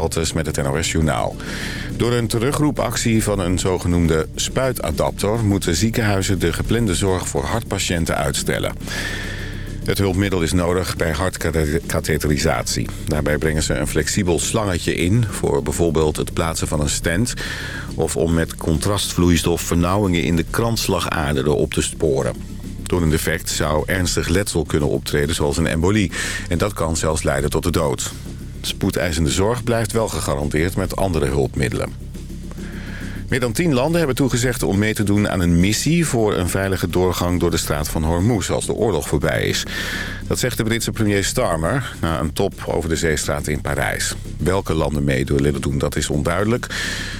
Baltus met het NOS Journaal. Door een terugroepactie van een zogenoemde spuitadapter... moeten ziekenhuizen de geplande zorg voor hartpatiënten uitstellen. Het hulpmiddel is nodig bij hartkatheterisatie. Daarbij brengen ze een flexibel slangetje in... voor bijvoorbeeld het plaatsen van een stent... of om met contrastvloeistof vernauwingen in de kransslagader op te sporen. Door een defect zou ernstig letsel kunnen optreden, zoals een embolie. En dat kan zelfs leiden tot de dood. Spoedeisende zorg blijft wel gegarandeerd met andere hulpmiddelen. Meer dan tien landen hebben toegezegd om mee te doen aan een missie... voor een veilige doorgang door de straat van Hormuz als de oorlog voorbij is. Dat zegt de Britse premier Starmer na een top over de zeestraat in Parijs. Welke landen mee willen doen, dat is onduidelijk.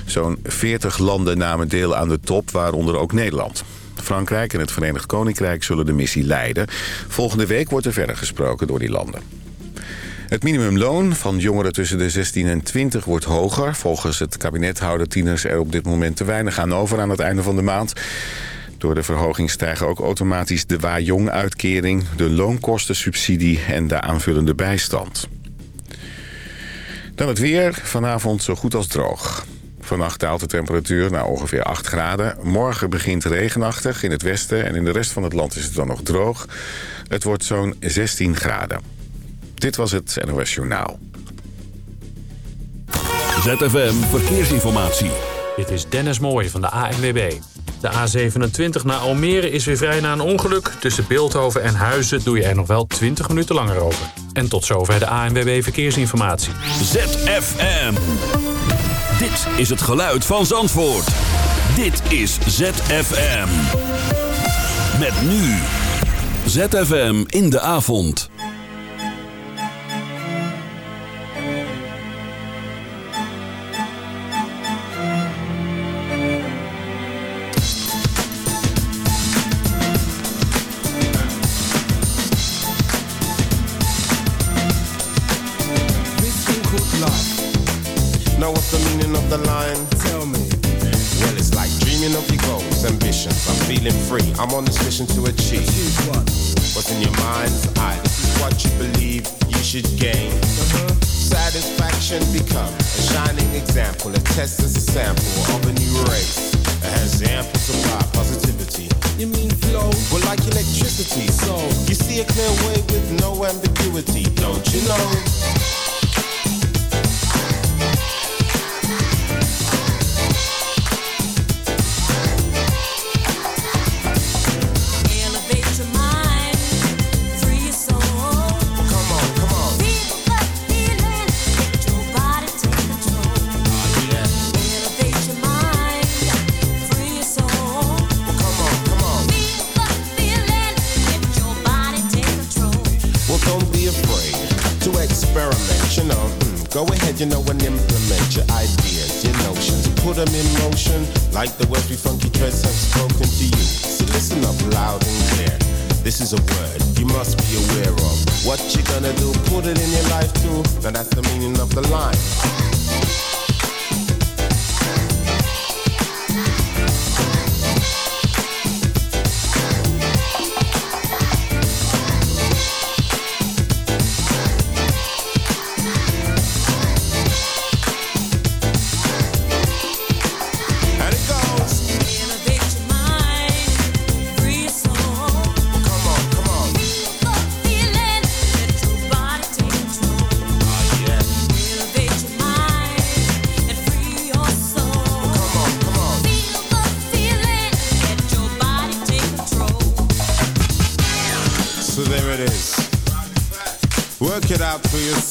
Zo'n 40 landen namen deel aan de top, waaronder ook Nederland. Frankrijk en het Verenigd Koninkrijk zullen de missie leiden. Volgende week wordt er verder gesproken door die landen. Het minimumloon van jongeren tussen de 16 en 20 wordt hoger. Volgens het kabinet houden tieners er op dit moment te weinig aan over aan het einde van de maand. Door de verhoging stijgen ook automatisch de Wa-Jong-uitkering... de loonkostensubsidie en de aanvullende bijstand. Dan het weer. Vanavond zo goed als droog. Vannacht daalt de temperatuur naar ongeveer 8 graden. Morgen begint regenachtig in het westen en in de rest van het land is het dan nog droog. Het wordt zo'n 16 graden. Dit was het NOS Journaal. ZFM Verkeersinformatie. Dit is Dennis Mooij van de ANWB. De A27 naar Almere is weer vrij na een ongeluk. Tussen Beeldhoven en Huizen doe je er nog wel 20 minuten langer over. En tot zover de ANWB Verkeersinformatie. ZFM. Dit is het geluid van Zandvoort. Dit is ZFM. Met nu. ZFM in de avond.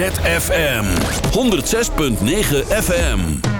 ZFM 106.9 FM.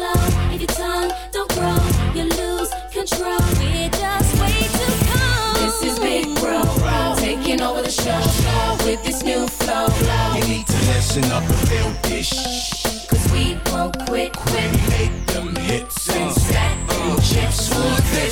Try a flow. If your tongue don't grow, you lose control. We're just way too cold. This is Big Bro, taking over the show with this new flow. You need to listen up and feel this. Cause we won't quit, quit. Make them hits uh. and Stack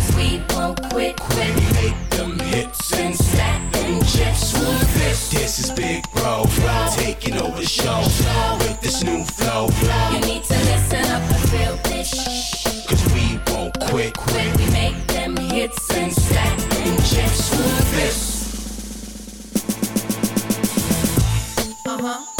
Cause we won't quit, quit. make them hits and stack them chips with this. This is Big Bro, bro. taking over the show, show with this new flow. flow. You need to listen up a real bitch. Cause we won't quit, quit. We make them hits and stack them chips with this. Uh huh.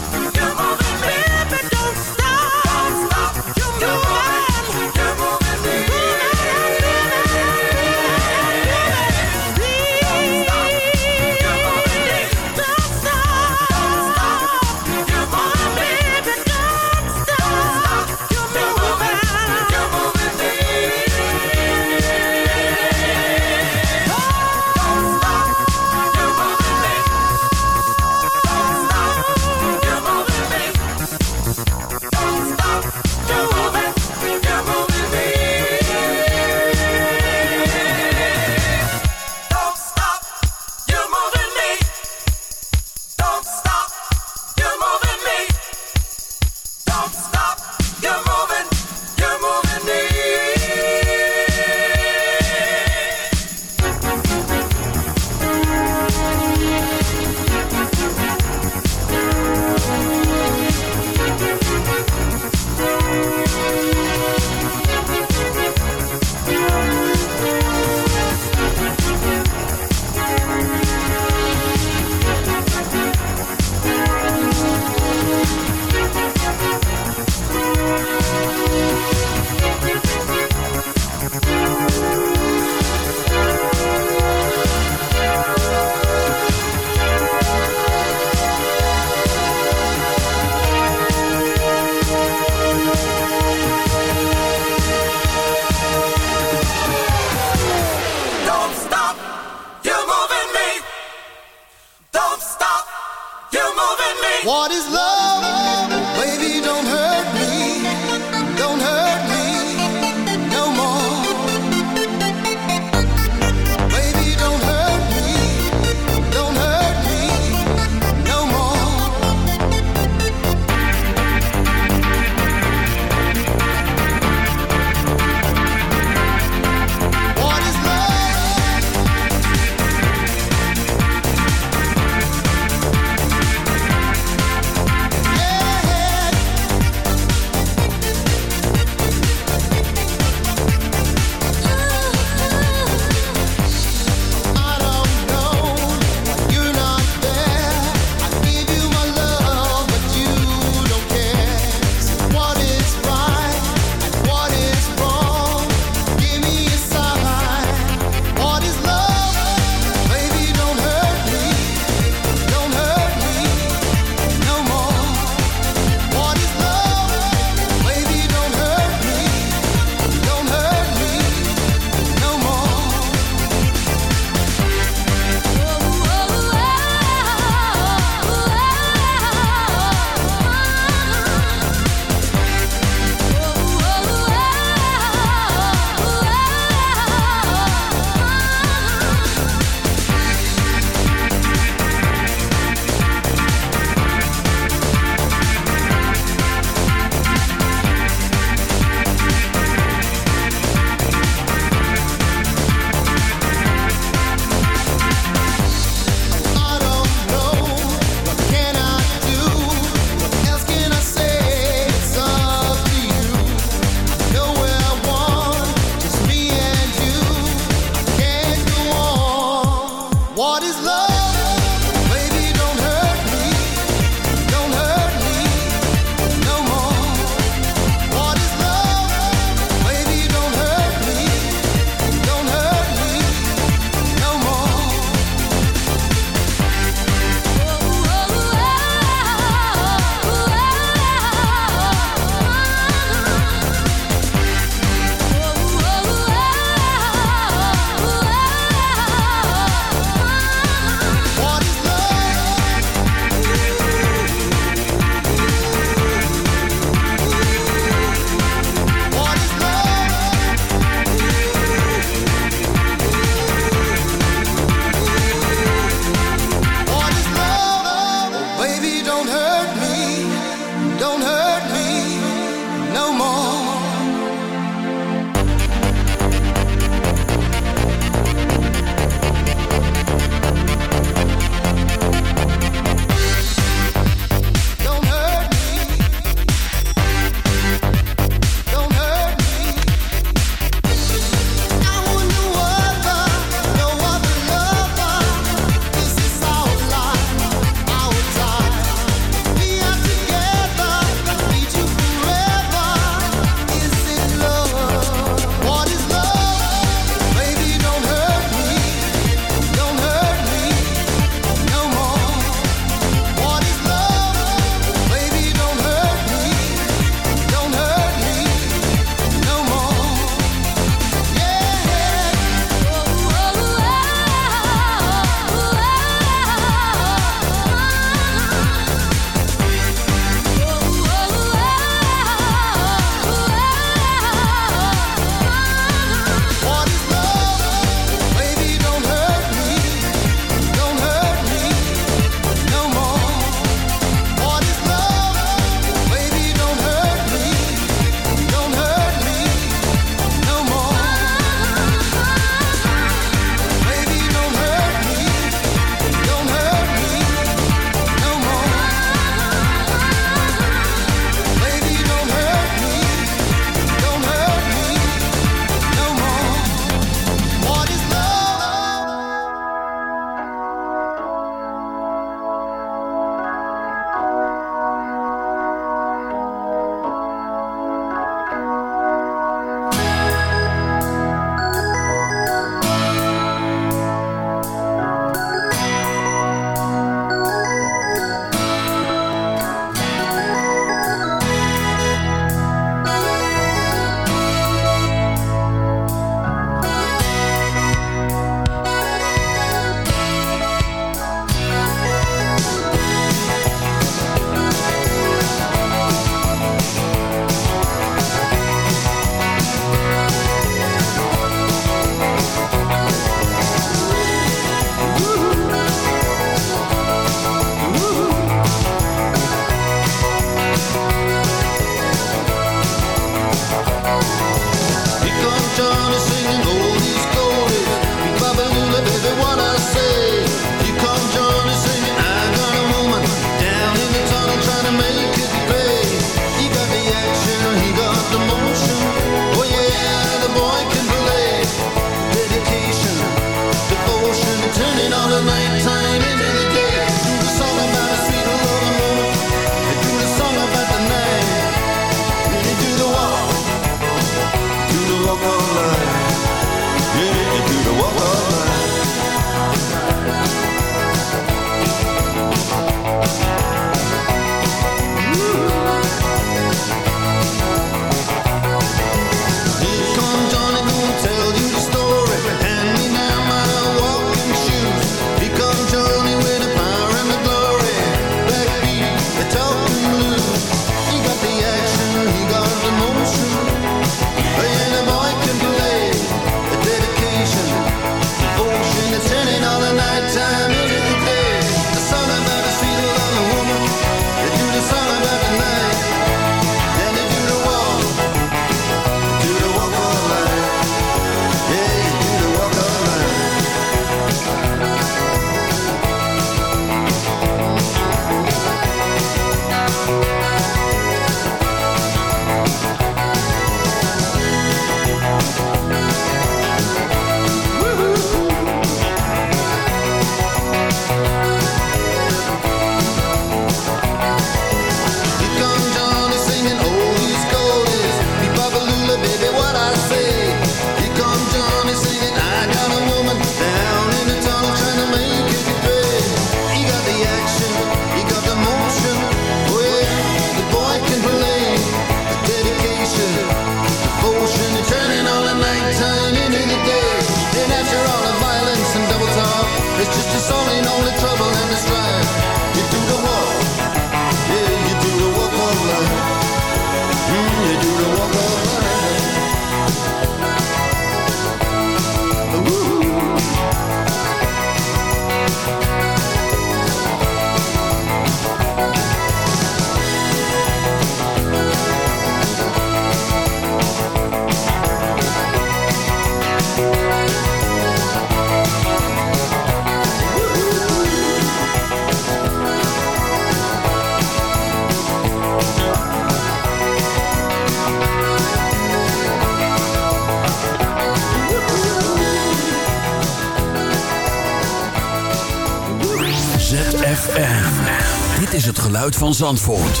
van Zandvoort.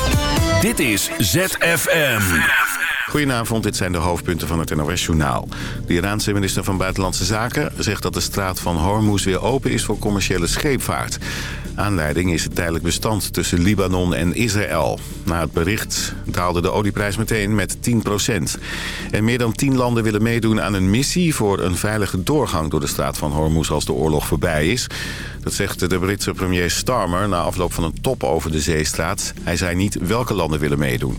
Dit is ZFM. Goedenavond, dit zijn de hoofdpunten van het NOS-journaal. De Iraanse minister van Buitenlandse Zaken zegt dat de straat van Hormuz weer open is voor commerciële scheepvaart. Aanleiding is het tijdelijk bestand tussen Libanon en Israël. Na het bericht daalde de olieprijs meteen met 10 En meer dan 10 landen willen meedoen aan een missie... voor een veilige doorgang door de straat van Hormuz als de oorlog voorbij is. Dat zegt de Britse premier Starmer na afloop van een top over de zeestraat. Hij zei niet welke landen willen meedoen.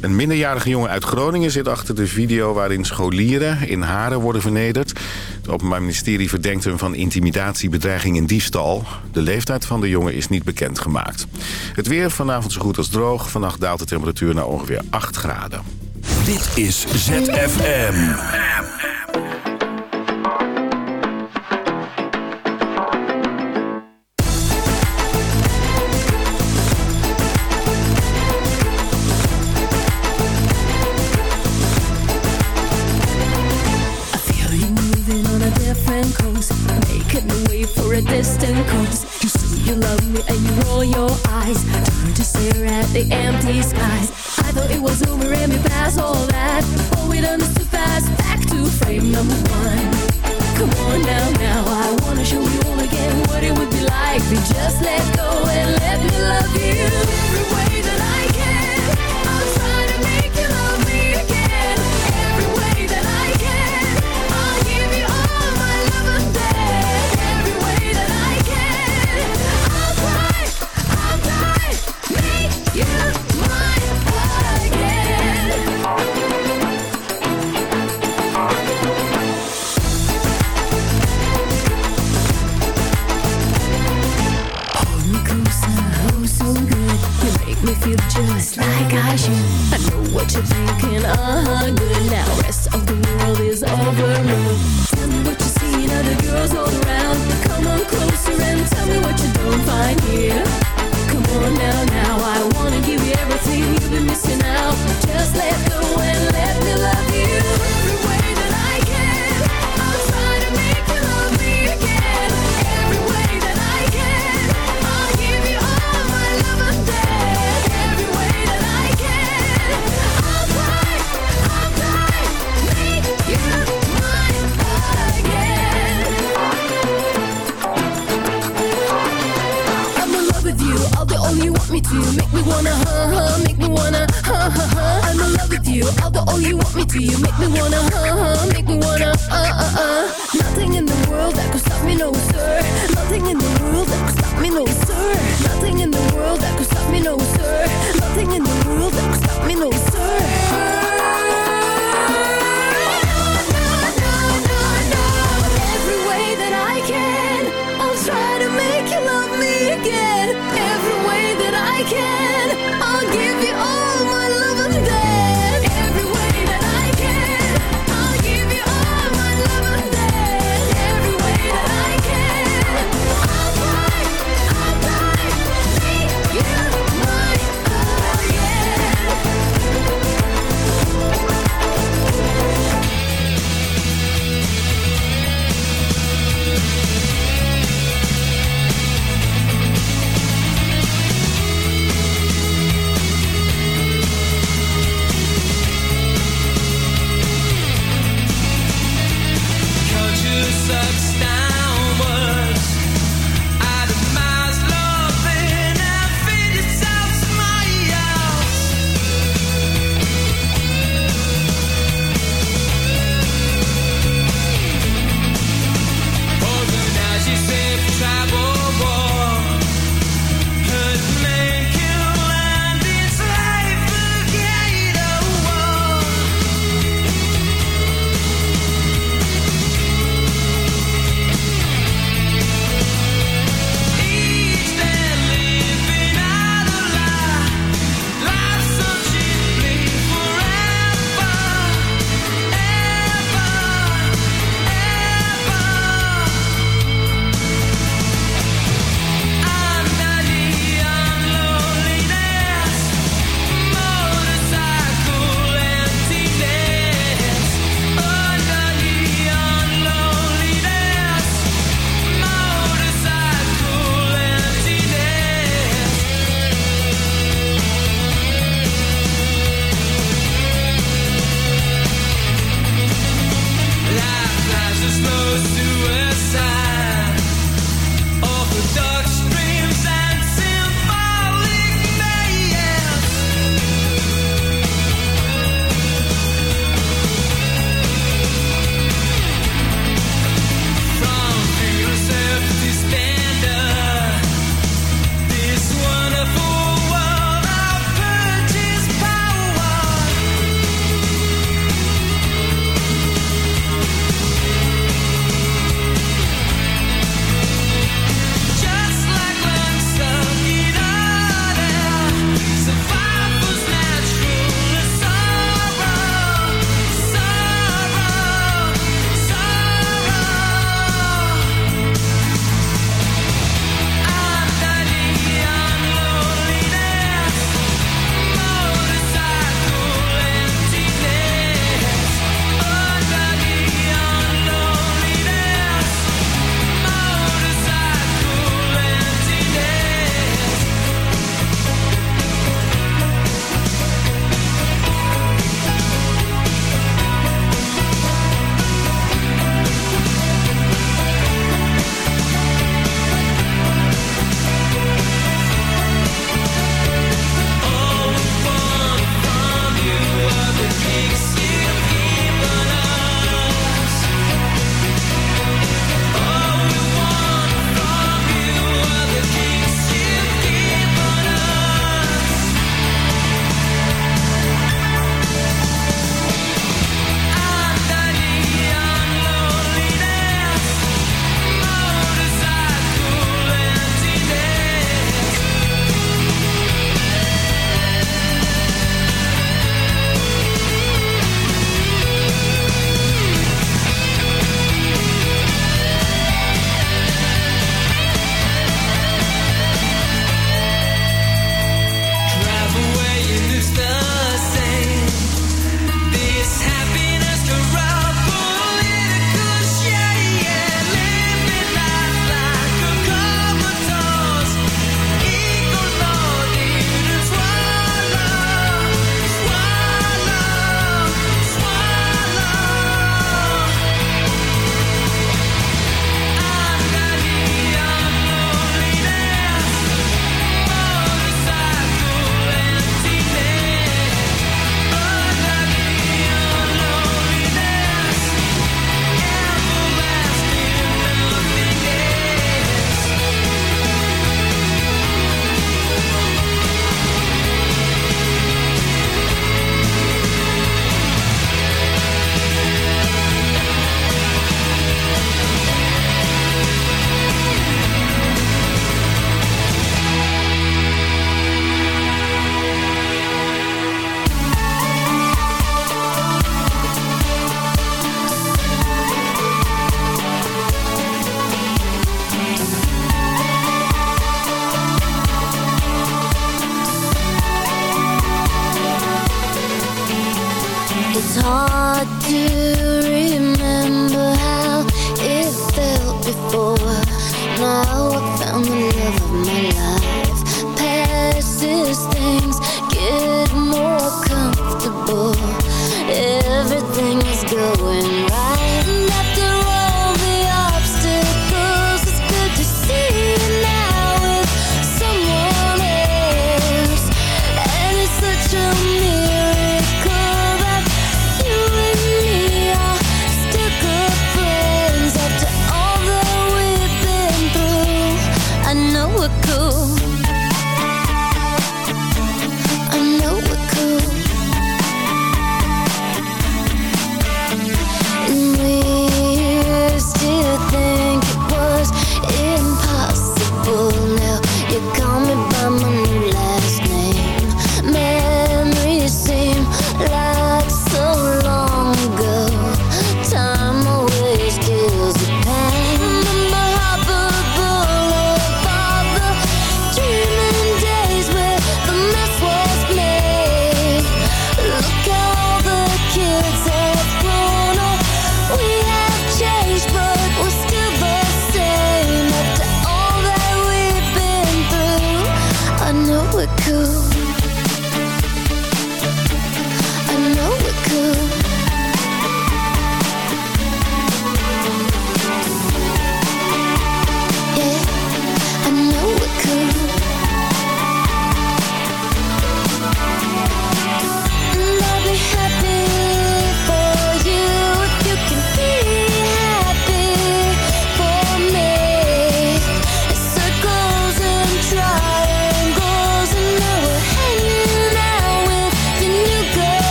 Een minderjarige jongen uit Groningen zit achter de video waarin scholieren in Haren worden vernederd. Het Openbaar Ministerie verdenkt hem van intimidatie, bedreiging en diefstal. De leeftijd van de jongen is niet bekendgemaakt. Het weer vanavond zo goed als droog. Vannacht daalt de temperatuur naar ongeveer 8 graden. Dit is ZFM. sky.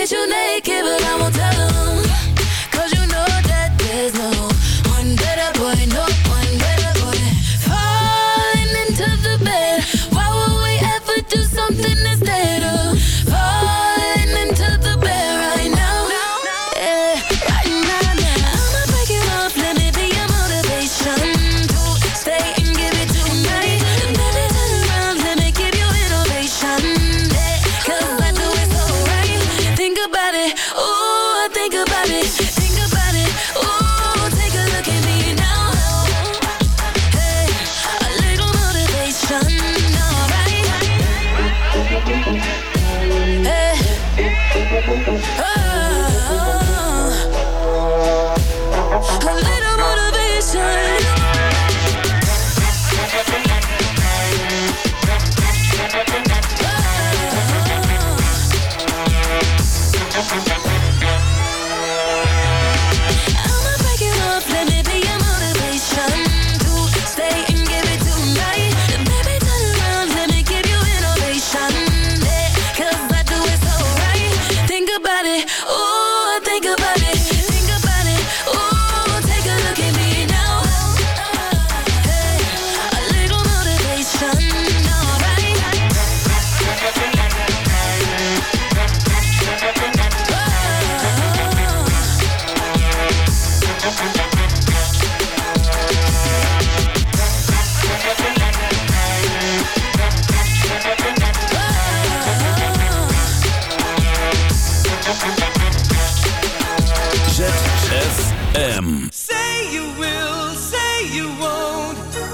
get you naked